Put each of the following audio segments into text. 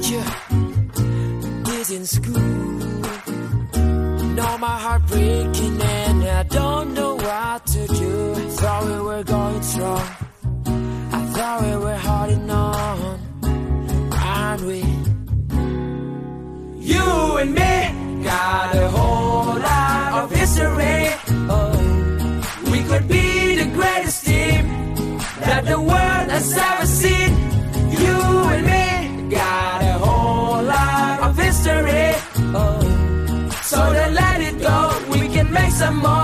teacher is in school. Now my heart breaking, and I don't know what to do. I thought we were going strong. I thought we were holding on, aren't we? You and me. Can make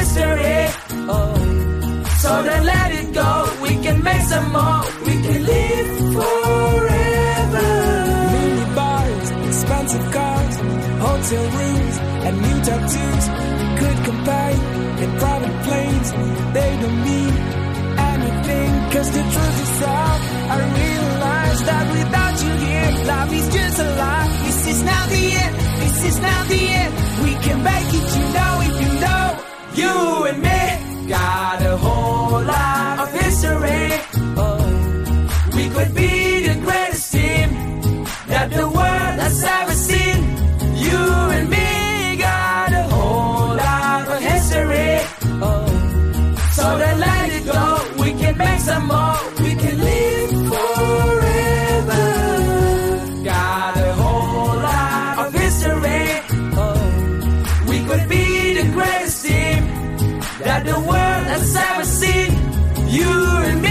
history. Oh, so then let it go. We can make some more. We can live forever. Mini bars, expensive cars, hotel rooms, and new tattoos. We could combine in private planes. They don't mean anything. Cause the truth is out. I realize that without you here, life is just a lie. This is not the end. This is not the end. We can make it, you know. You and me got a whole lot of history. Oh, we could be the greatest team that the world has ever seen. You and me got a whole lot of history. Oh, so then let it go. We can make some more. the world has ever seen. You and me.